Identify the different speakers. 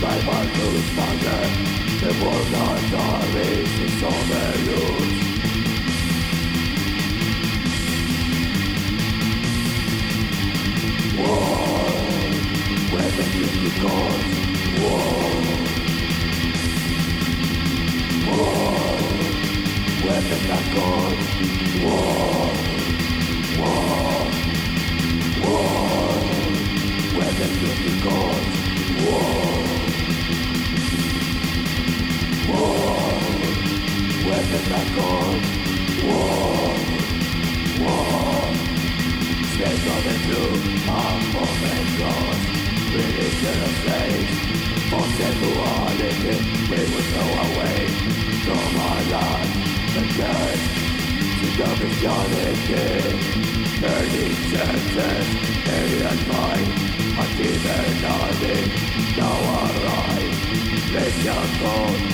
Speaker 1: Lunarum, Cyberus Mother The world are is War, where the War, war, where the war, the goes War, war Space of the truth, our moment lost Religion of slaves For sensuality We will go away From our land Again To the Christianity Early churches Alien mind army Now arrive Mission gold